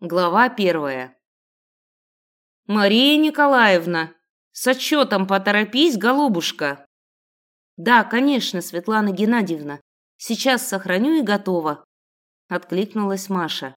Глава первая. «Мария Николаевна, с отчетом поторопись, голубушка!» «Да, конечно, Светлана Геннадьевна. Сейчас сохраню и готово», — откликнулась Маша.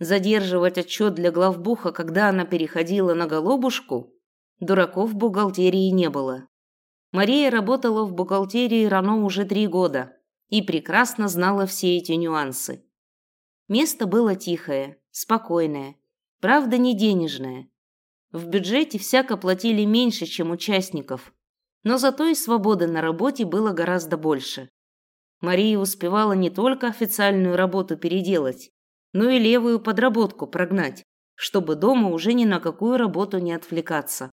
Задерживать отчет для главбуха, когда она переходила на голубушку, дураков в бухгалтерии не было. Мария работала в бухгалтерии рано уже три года и прекрасно знала все эти нюансы. Место было тихое, спокойное, правда не денежное. В бюджете всяко платили меньше, чем участников, но зато и свободы на работе было гораздо больше. Мария успевала не только официальную работу переделать, но и левую подработку прогнать, чтобы дома уже ни на какую работу не отвлекаться.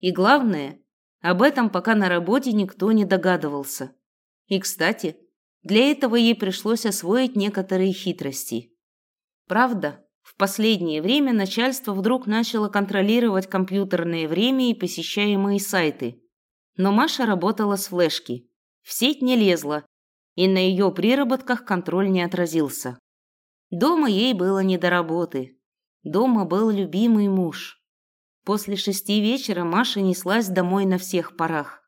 И главное, об этом пока на работе никто не догадывался. И, кстати, для этого ей пришлось освоить некоторые хитрости. Правда, в последнее время начальство вдруг начало контролировать компьютерное время и посещаемые сайты. Но Маша работала с флешки. В сеть не лезла, и на ее приработках контроль не отразился. Дома ей было не до работы. Дома был любимый муж. После шести вечера Маша неслась домой на всех парах.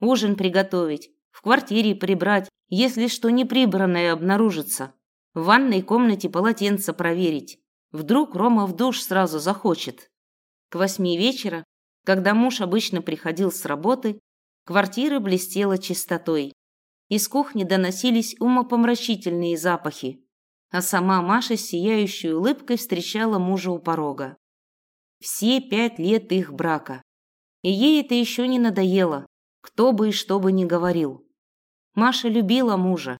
Ужин приготовить, в квартире прибрать, если что неприбранное обнаружится. В ванной комнате полотенце проверить. Вдруг Рома в душ сразу захочет. К восьми вечера, когда муж обычно приходил с работы, квартира блестела чистотой. Из кухни доносились умопомрачительные запахи, а сама Маша с сияющей улыбкой встречала мужа у порога. Все пять лет их брака. И ей это еще не надоело, кто бы и что бы ни говорил. Маша любила мужа.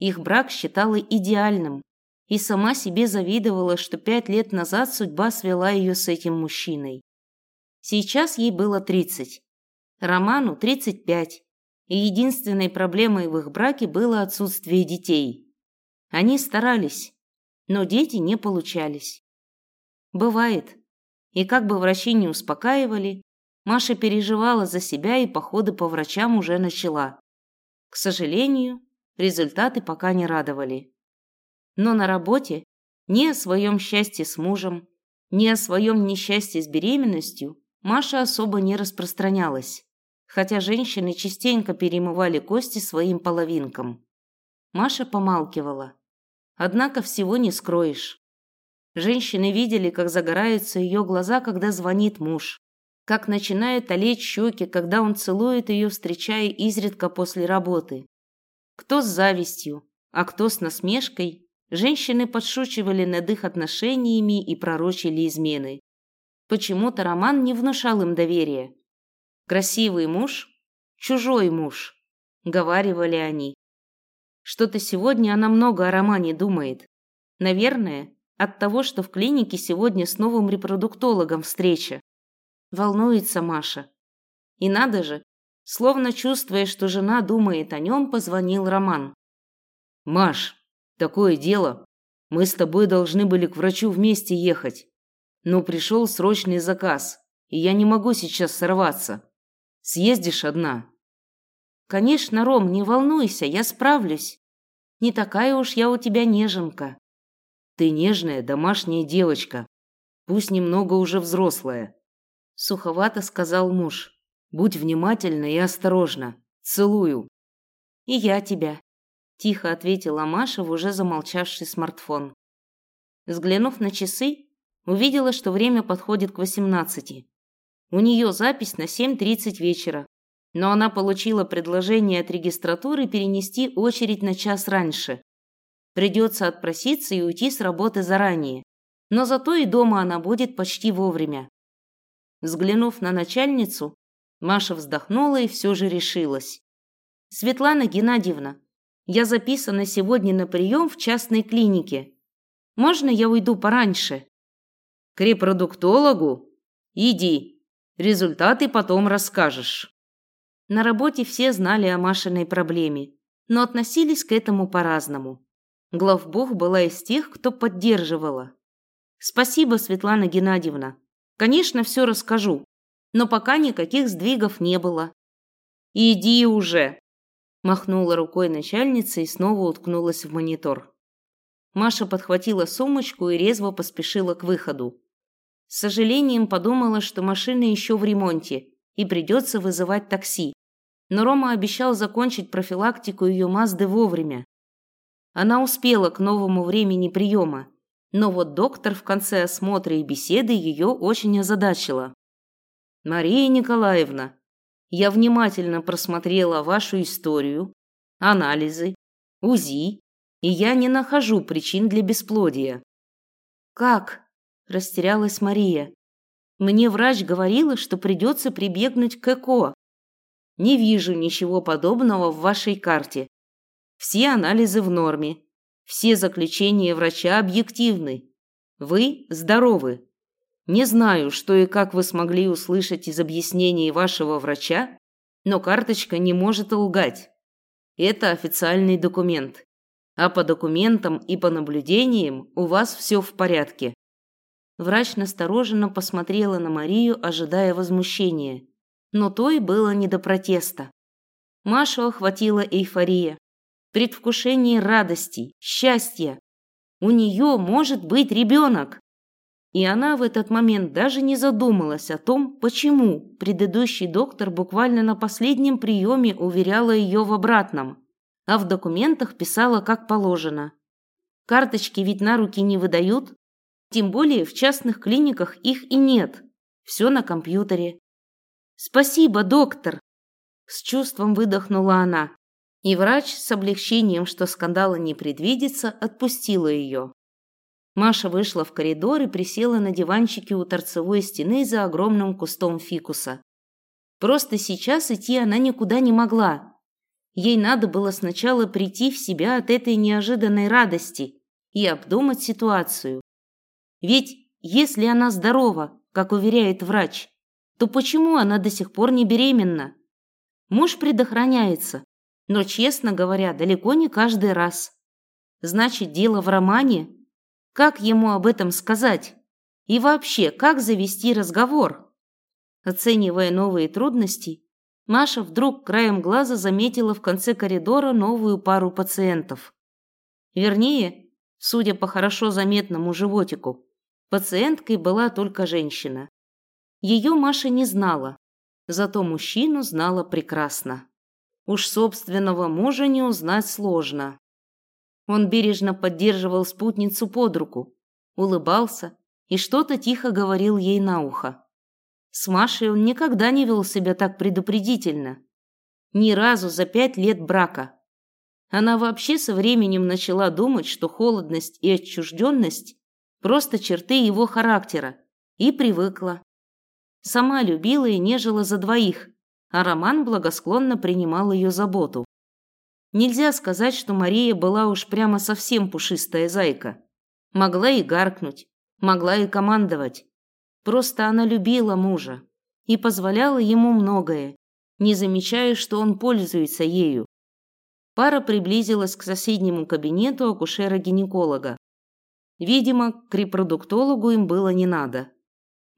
Их брак считала идеальным. И сама себе завидовала, что пять лет назад судьба свела ее с этим мужчиной. Сейчас ей было 30. Роману 35. И единственной проблемой в их браке было отсутствие детей. Они старались, но дети не получались. Бывает. И как бы врачи не успокаивали, Маша переживала за себя и походы по врачам уже начала. К сожалению, результаты пока не радовали. Но на работе ни о своем счастье с мужем, ни о своем несчастье с беременностью Маша особо не распространялась, хотя женщины частенько перемывали кости своим половинкам. Маша помалкивала. Однако всего не скроешь. Женщины видели, как загораются ее глаза, когда звонит муж, как начинают олеть щеки, когда он целует ее, встречая изредка после работы. Кто с завистью, а кто с насмешкой, женщины подшучивали над их отношениями и пророчили измены. Почему-то Роман не внушал им доверия. «Красивый муж, чужой муж», — говаривали они. Что-то сегодня она много о Романе думает. Наверное, от того, что в клинике сегодня с новым репродуктологом встреча. Волнуется Маша. И надо же, словно чувствуя, что жена думает о нем, позвонил Роман. «Маш, такое дело. Мы с тобой должны были к врачу вместе ехать. Но пришел срочный заказ, и я не могу сейчас сорваться. Съездишь одна?» «Конечно, Ром, не волнуйся, я справлюсь. Не такая уж я у тебя неженка». «Ты нежная домашняя девочка, пусть немного уже взрослая суховато сказал муж. Будь внимательна и осторожна. Целую. И я тебя, тихо ответила Маша в уже замолчавший смартфон. Взглянув на часы, увидела, что время подходит к восемнадцати. У нее запись на 7.30 вечера, но она получила предложение от регистратуры перенести очередь на час раньше. Придется отпроситься и уйти с работы заранее, но зато и дома она будет почти вовремя. Взглянув на начальницу, Маша вздохнула и все же решилась. «Светлана Геннадьевна, я записана сегодня на прием в частной клинике. Можно я уйду пораньше?» «К репродуктологу? Иди. Результаты потом расскажешь». На работе все знали о Машиной проблеме, но относились к этому по-разному. Главбух была из тех, кто поддерживала. «Спасибо, Светлана Геннадьевна. Конечно, все расскажу, но пока никаких сдвигов не было. «Иди уже!» Махнула рукой начальница и снова уткнулась в монитор. Маша подхватила сумочку и резво поспешила к выходу. С сожалением подумала, что машина еще в ремонте и придется вызывать такси. Но Рома обещал закончить профилактику ее Мазды вовремя. Она успела к новому времени приема, но вот доктор в конце осмотра и беседы ее очень озадачила. «Мария Николаевна, я внимательно просмотрела вашу историю, анализы, УЗИ, и я не нахожу причин для бесплодия». «Как?» – растерялась Мария. «Мне врач говорила, что придется прибегнуть к ЭКО». «Не вижу ничего подобного в вашей карте. Все анализы в норме. Все заключения врача объективны. Вы здоровы. Не знаю, что и как вы смогли услышать из объяснений вашего врача, но карточка не может лгать. Это официальный документ. А по документам и по наблюдениям у вас все в порядке. Врач настороженно посмотрела на Марию, ожидая возмущения. Но той было не до протеста. Машу охватила эйфория предвкушении радости, счастья. У нее может быть ребенок. И она в этот момент даже не задумалась о том, почему предыдущий доктор буквально на последнем приеме уверяла ее в обратном, а в документах писала как положено. Карточки ведь на руки не выдают, тем более в частных клиниках их и нет. Все на компьютере. «Спасибо, доктор!» С чувством выдохнула она. И врач с облегчением, что скандала не предвидится, отпустила ее. Маша вышла в коридор и присела на диванчике у торцевой стены за огромным кустом фикуса. Просто сейчас идти она никуда не могла. Ей надо было сначала прийти в себя от этой неожиданной радости и обдумать ситуацию. Ведь если она здорова, как уверяет врач, то почему она до сих пор не беременна? Муж предохраняется, но, честно говоря, далеко не каждый раз. Значит, дело в романе? Как ему об этом сказать? И вообще, как завести разговор? Оценивая новые трудности, Маша вдруг краем глаза заметила в конце коридора новую пару пациентов. Вернее, судя по хорошо заметному животику, пациенткой была только женщина. Ее Маша не знала, зато мужчину знала прекрасно. Уж собственного мужа не узнать сложно. Он бережно поддерживал спутницу под руку, улыбался и что-то тихо говорил ей на ухо. С Машей он никогда не вел себя так предупредительно. Ни разу за пять лет брака. Она вообще со временем начала думать, что холодность и отчужденность – просто черты его характера, и привыкла. Сама любила и нежила за двоих, а Роман благосклонно принимал ее заботу. Нельзя сказать, что Мария была уж прямо совсем пушистая зайка. Могла и гаркнуть, могла и командовать. Просто она любила мужа и позволяла ему многое, не замечая, что он пользуется ею. Пара приблизилась к соседнему кабинету акушера-гинеколога. Видимо, к репродуктологу им было не надо.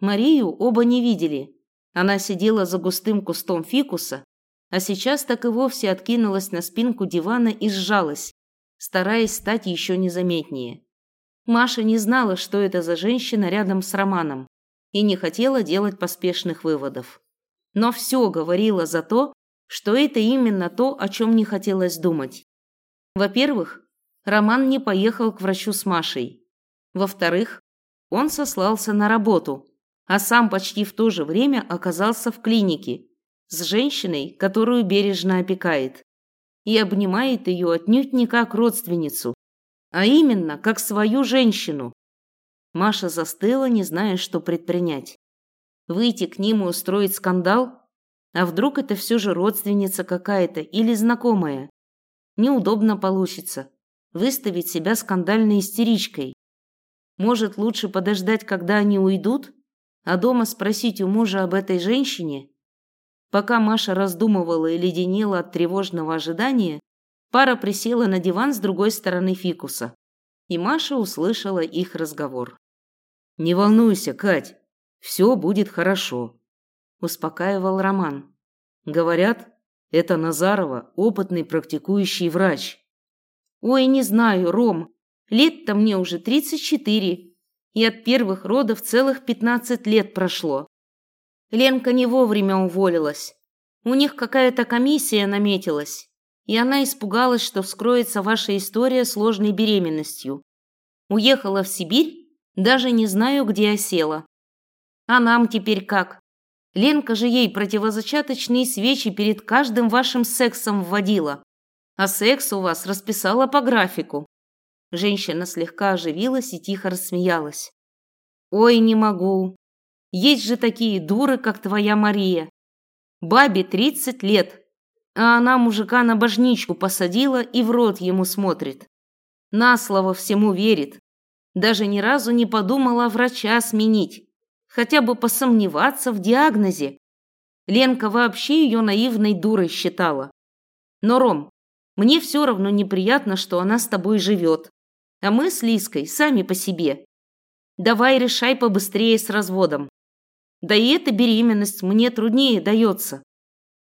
Марию оба не видели, она сидела за густым кустом фикуса, а сейчас так и вовсе откинулась на спинку дивана и сжалась, стараясь стать еще незаметнее. Маша не знала, что это за женщина рядом с Романом, и не хотела делать поспешных выводов. Но все говорило за то, что это именно то, о чем не хотелось думать. Во-первых, Роман не поехал к врачу с Машей. Во-вторых, он сослался на работу, а сам почти в то же время оказался в клинике с женщиной, которую бережно опекает, и обнимает ее отнюдь не как родственницу, а именно как свою женщину. Маша застыла, не зная, что предпринять. Выйти к ним и устроить скандал? А вдруг это все же родственница какая-то или знакомая? Неудобно получится. Выставить себя скандальной истеричкой. Может, лучше подождать, когда они уйдут? а дома спросить у мужа об этой женщине? Пока Маша раздумывала и леденела от тревожного ожидания, пара присела на диван с другой стороны фикуса, и Маша услышала их разговор. «Не волнуйся, Кать, все будет хорошо», – успокаивал Роман. «Говорят, это Назарова, опытный практикующий врач». «Ой, не знаю, Ром, Лет-то мне уже 34, и от первых родов целых 15 лет прошло. Ленка не вовремя уволилась. У них какая-то комиссия наметилась, и она испугалась, что вскроется ваша история сложной беременностью. Уехала в Сибирь, даже не знаю, где осела. А нам теперь как? Ленка же ей противозачаточные свечи перед каждым вашим сексом вводила. А секс у вас расписала по графику. Женщина слегка оживилась и тихо рассмеялась. Ой, не могу. Есть же такие дуры, как твоя Мария. Бабе тридцать лет, а она мужика на божничку посадила и в рот ему смотрит. На слово всему верит. Даже ни разу не подумала врача сменить, хотя бы посомневаться в диагнозе. Ленка вообще ее наивной дурой считала. Но, Ром, мне все равно неприятно, что она с тобой живет. А мы с Лиской сами по себе. Давай решай побыстрее с разводом. Да и эта беременность мне труднее дается.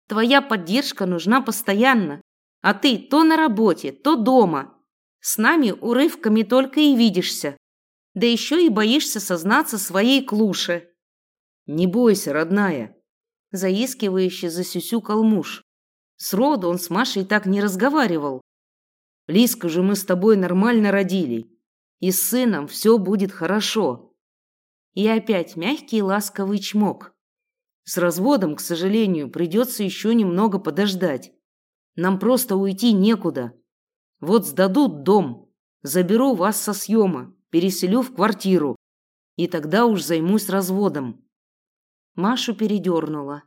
Твоя поддержка нужна постоянно, а ты то на работе, то дома. С нами урывками только и видишься. Да еще и боишься сознаться своей клуше. Не бойся, родная, заискивающе засюсюкал муж. Сроду он с Машей так не разговаривал. Лиску же мы с тобой нормально родили, и с сыном все будет хорошо. И опять мягкий ласковый чмок. С разводом, к сожалению, придется еще немного подождать. Нам просто уйти некуда. Вот сдадут дом, заберу вас со съема, переселю в квартиру. И тогда уж займусь разводом. Машу передернула.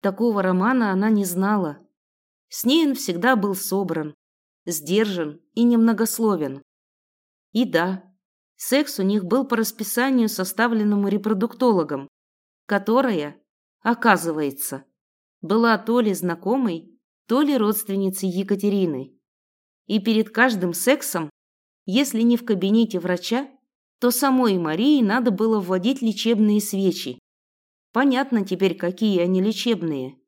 Такого романа она не знала. С ней он всегда был собран, сдержан и немногословен. И да, Секс у них был по расписанию, составленному репродуктологом, которая, оказывается, была то ли знакомой, то ли родственницей Екатерины. И перед каждым сексом, если не в кабинете врача, то самой Марии надо было вводить лечебные свечи. Понятно теперь, какие они лечебные.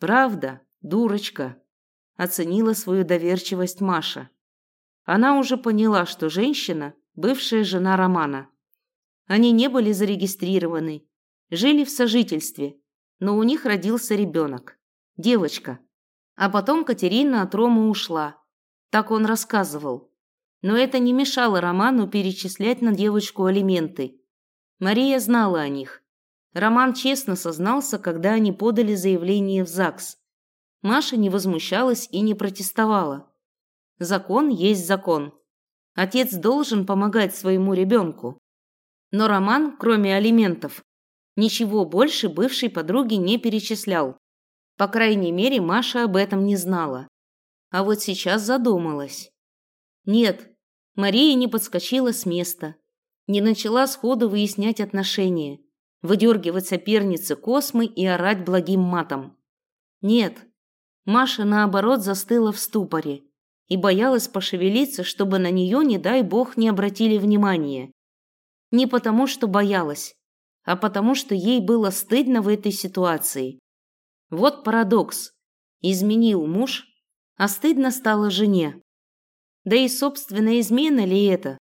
Правда, дурочка, оценила свою доверчивость Маша. Она уже поняла, что женщина – бывшая жена Романа. Они не были зарегистрированы, жили в сожительстве, но у них родился ребенок, девочка. А потом Катерина от Ромы ушла. Так он рассказывал. Но это не мешало Роману перечислять на девочку алименты. Мария знала о них. Роман честно сознался, когда они подали заявление в ЗАГС. Маша не возмущалась и не протестовала. Закон есть закон. Отец должен помогать своему ребенку. Но Роман, кроме алиментов, ничего больше бывшей подруге не перечислял. По крайней мере, Маша об этом не знала. А вот сейчас задумалась. Нет, Мария не подскочила с места, не начала сходу выяснять отношения, выдергивать соперницы космы и орать благим матом. Нет, Маша, наоборот, застыла в ступоре и боялась пошевелиться, чтобы на нее, не дай бог, не обратили внимания. Не потому, что боялась, а потому, что ей было стыдно в этой ситуации. Вот парадокс. Изменил муж, а стыдно стало жене. Да и, собственно, измена ли это?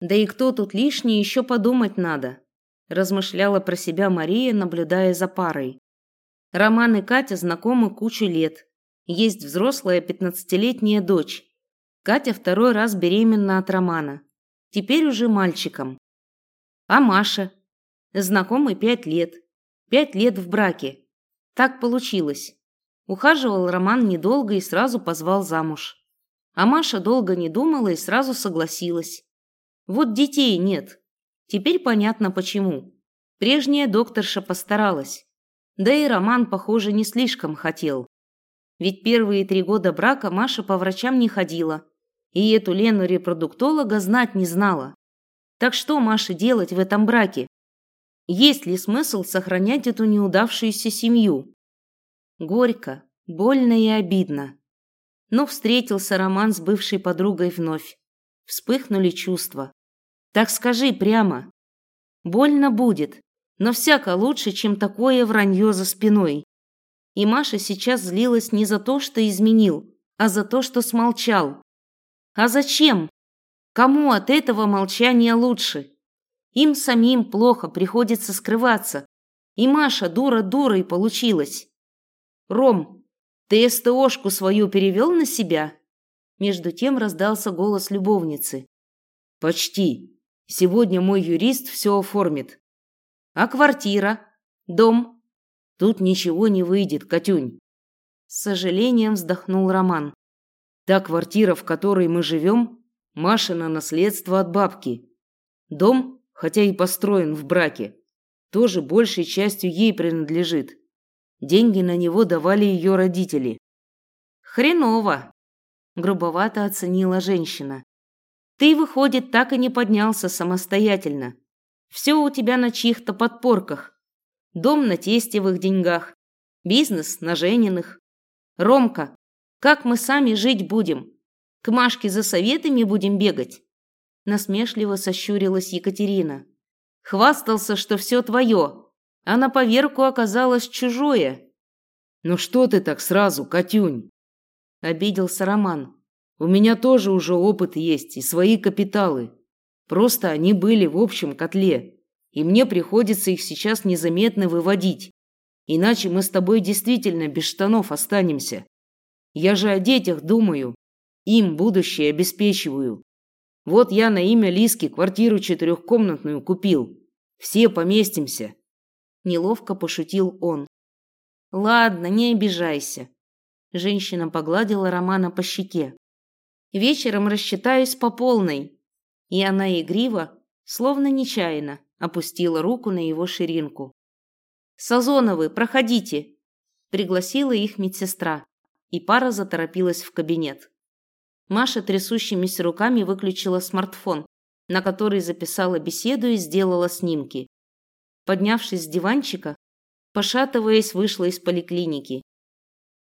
Да и кто тут лишний, еще подумать надо, размышляла про себя Мария, наблюдая за парой. Роман и Катя знакомы кучу лет, есть взрослая пятнадцатилетняя дочь. Катя второй раз беременна от Романа. Теперь уже мальчиком. А Маша? Знакомы пять лет. Пять лет в браке. Так получилось. Ухаживал Роман недолго и сразу позвал замуж. А Маша долго не думала и сразу согласилась. Вот детей нет. Теперь понятно почему. Прежняя докторша постаралась. Да и Роман, похоже, не слишком хотел. Ведь первые три года брака Маша по врачам не ходила, и эту Лену репродуктолога знать не знала. Так что Маше делать в этом браке? Есть ли смысл сохранять эту неудавшуюся семью? Горько, больно и обидно. Но встретился Роман с бывшей подругой вновь. Вспыхнули чувства. Так скажи прямо. Больно будет, но всяко лучше, чем такое вранье за спиной. И Маша сейчас злилась не за то, что изменил, а за то, что смолчал. А зачем? Кому от этого молчания лучше? Им самим плохо приходится скрываться. И Маша дура дурой получилась. Ром, ты СТОшку свою перевел на себя? Между тем раздался голос любовницы. Почти. Сегодня мой юрист все оформит. А квартира? Дом? Тут ничего не выйдет, Катюнь. С сожалением вздохнул Роман. Та квартира, в которой мы живем, Машина наследство от бабки. Дом, хотя и построен в браке, тоже большей частью ей принадлежит. Деньги на него давали ее родители. Хреново, грубовато оценила женщина. Ты, выходит, так и не поднялся самостоятельно. Все у тебя на чьих-то подпорках. Дом на тестевых деньгах, бизнес на Жениных. Ромка, как мы сами жить будем? К Машке за советами будем бегать?» Насмешливо сощурилась Екатерина. «Хвастался, что все твое, а на поверку оказалось чужое». «Ну что ты так сразу, Катюнь?» Обиделся Роман. «У меня тоже уже опыт есть и свои капиталы. Просто они были в общем котле, и мне приходится их сейчас незаметно выводить. Иначе мы с тобой действительно без штанов останемся. Я же о детях думаю, им будущее обеспечиваю. Вот я на имя Лиски квартиру четырехкомнатную купил. Все поместимся. Неловко пошутил он. Ладно, не обижайся. Женщина погладила Романа по щеке. Вечером рассчитаюсь по полной. И она игриво, словно нечаянно, опустила руку на его ширинку. Сазоновы, проходите, пригласила их медсестра, и пара заторопилась в кабинет. Маша трясущимися руками выключила смартфон, на который записала беседу и сделала снимки. Поднявшись с диванчика, пошатываясь, вышла из поликлиники.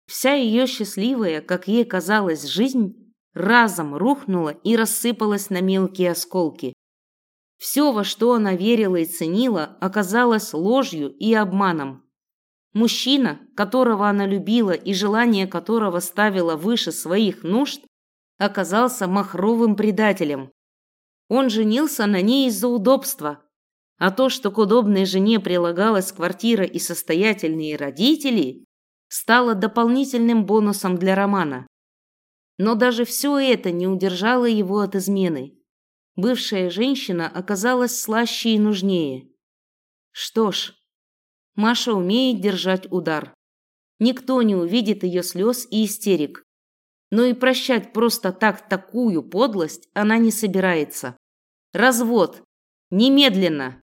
Вся ее счастливая, как ей казалось, жизнь разом рухнула и рассыпалась на мелкие осколки. Все, во что она верила и ценила, оказалось ложью и обманом. Мужчина, которого она любила и желание которого ставила выше своих нужд, оказался махровым предателем. Он женился на ней из-за удобства, а то, что к удобной жене прилагалась квартира и состоятельные родители, стало дополнительным бонусом для Романа. Но даже все это не удержало его от измены. Бывшая женщина оказалась слаще и нужнее. Что ж, Маша умеет держать удар. Никто не увидит ее слез и истерик но и прощать просто так такую подлость она не собирается. Развод. Немедленно.